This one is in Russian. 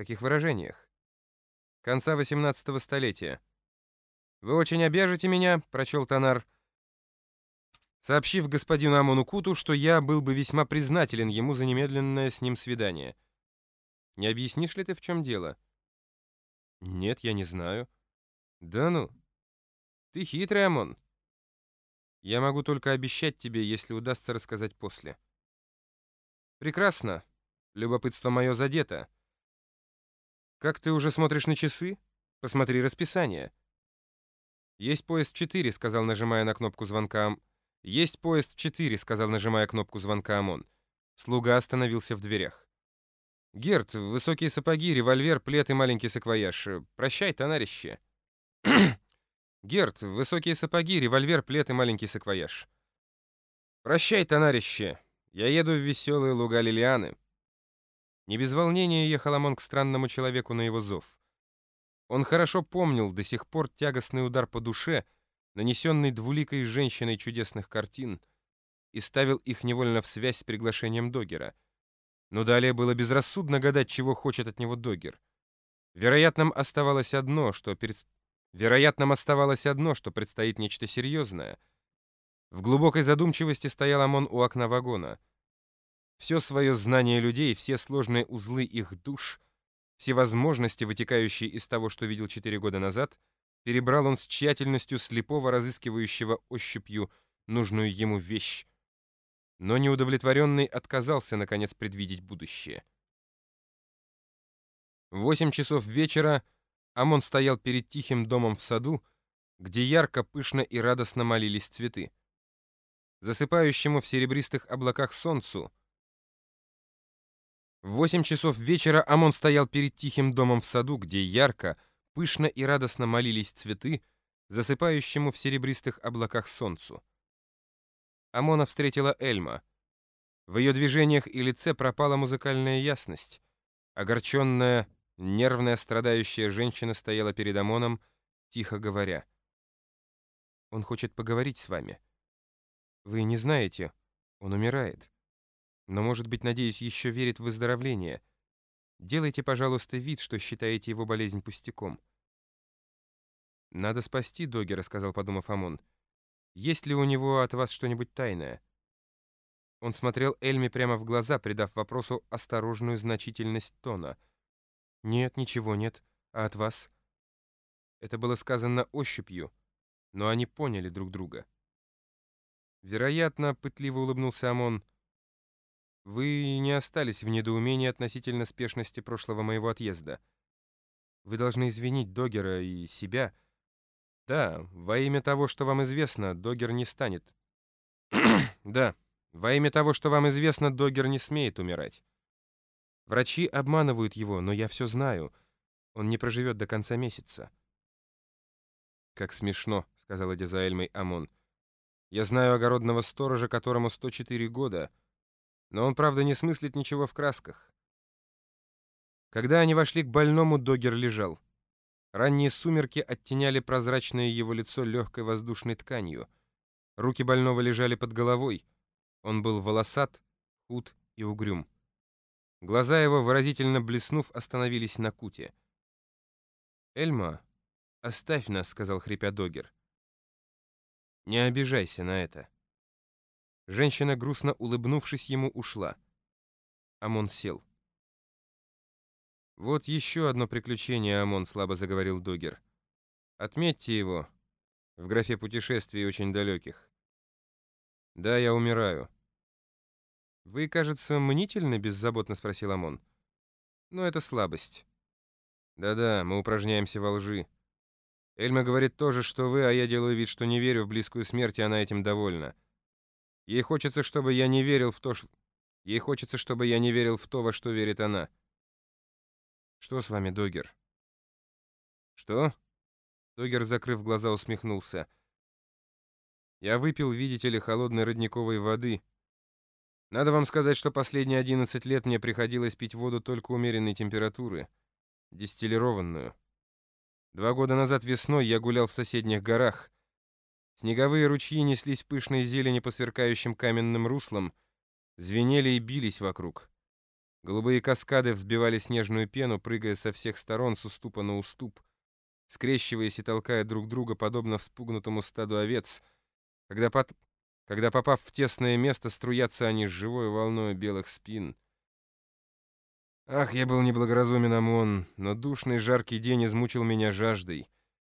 каких выражениях? Конца 18-го столетия. «Вы очень обяжете меня», — прочел Тонар, сообщив господину Амону Куту, что я был бы весьма признателен ему за немедленное с ним свидание. «Не объяснишь ли ты, в чем дело?» «Нет, я не знаю». «Да ну, ты хитрый, Амон». «Я могу только обещать тебе, если удастся рассказать после». «Прекрасно. Любопытство мое задето. Как ты уже смотришь на часы? Посмотри расписание». «Есть поезд в 4», — сказал, нажимая на кнопку звонка. «Есть поезд в 4», — сказал, нажимая кнопку звонка Амон. Слуга остановился в дверях. «Герт, высокие сапоги, револьвер, плед и маленький саквояж. Прощай, товарищи». «Герт, высокие сапоги, револьвер, плед и маленький саквояж». «Прощай, товарищи. Я еду в веселые луга Лилианы». Не без волнения ехал Амон к странному человеку на его зов. Он хорошо помнил до сих пор тягостный удар по душе, нанесенный двуликой женщиной чудесных картин, и ставил их невольно в связь с приглашением Догера. Но далее было безрассудно гадать, чего хочет от него Догер. Вероятным оставалось одно, что перед... Вероятным оставалось одно, что предстоит нечто серьезное. В глубокой задумчивости стоял Амон у окна вагона. Все свое знание людей, все сложные узлы их душ — все возможности, вытекающие из того, что видел четыре года назад, перебрал он с тщательностью слепого, разыскивающего ощупью нужную ему вещь. Но неудовлетворенный отказался, наконец, предвидеть будущее. В восемь часов вечера Амон стоял перед тихим домом в саду, где ярко, пышно и радостно молились цветы. Засыпающему в серебристых облаках солнцу — в восемь часов вечера Амон стоял перед тихим домом в саду, где ярко, пышно и радостно молились цветы, засыпающему в серебристых облаках солнцу. Амона встретила Эльма. В ее движениях и лице пропала музыкальная ясность. Огорченная, нервная, страдающая женщина стояла перед Амоном, тихо говоря. «Он хочет поговорить с вами. Вы не знаете, он умирает» но, может быть, надеюсь, еще верит в выздоровление. Делайте, пожалуйста, вид, что считаете его болезнь пустяком». «Надо спасти Догера», — сказал, подумав Амон. «Есть ли у него от вас что-нибудь тайное?» Он смотрел Эльме прямо в глаза, придав вопросу осторожную значительность тона. «Нет, ничего нет. А от вас?» Это было сказано ощупью, но они поняли друг друга. Вероятно, пытливо улыбнулся Амон, вы не остались в недоумении относительно спешности прошлого моего отъезда. Вы должны извинить Догера и себя. Да, во имя того, что вам известно, Догер не станет. да, во имя того, что вам известно, Догер не смеет умирать. Врачи обманывают его, но я все знаю. Он не проживет до конца месяца. «Как смешно», — сказала Дизаэльмой Амон. «Я знаю огородного сторожа, которому 104 года». Но он, правда, не смыслит ничего в красках. Когда они вошли к больному, Догер лежал. Ранние сумерки оттеняли прозрачное его лицо легкой воздушной тканью. Руки больного лежали под головой. Он был волосат, худ и угрюм. Глаза его, выразительно блеснув, остановились на куте. «Эльма, оставь нас», — сказал хрипя Догер. «Не обижайся на это». Женщина, грустно улыбнувшись ему, ушла. Амон сел. «Вот еще одно приключение, Амон», — слабо заговорил Догер. «Отметьте его. В графе путешествий очень далеких». «Да, я умираю». «Вы, кажется, мнительны?» — беззаботно спросил Амон. «Но это слабость». «Да-да, мы упражняемся во лжи. Эльма говорит тоже, что вы, а я делаю вид, что не верю в близкую смерть, и она этим довольна». Ей хочется, чтобы я не верил в то, что... Ей хочется, чтобы я не верил в то, во что верит она. Что с вами, Догер? Что? Догер, закрыв глаза, усмехнулся. Я выпил, видите ли, холодной родниковой воды. Надо вам сказать, что последние 11 лет мне приходилось пить воду только умеренной температуры, дистиллированную. Два года назад весной я гулял в соседних горах, Снеговые ручьи неслись пышной зелени по сверкающим каменным руслам, звенели и бились вокруг. Голубые каскады взбивали снежную пену, прыгая со всех сторон с уступа на уступ, скрещиваясь и толкая друг друга, подобно вспугнутому стаду овец. Когда, под... Когда попав в тесное место, струятся они с живой волной белых спин. Ах, я был неблагоразумен, Амон, но душный жаркий день измучил меня жаждой.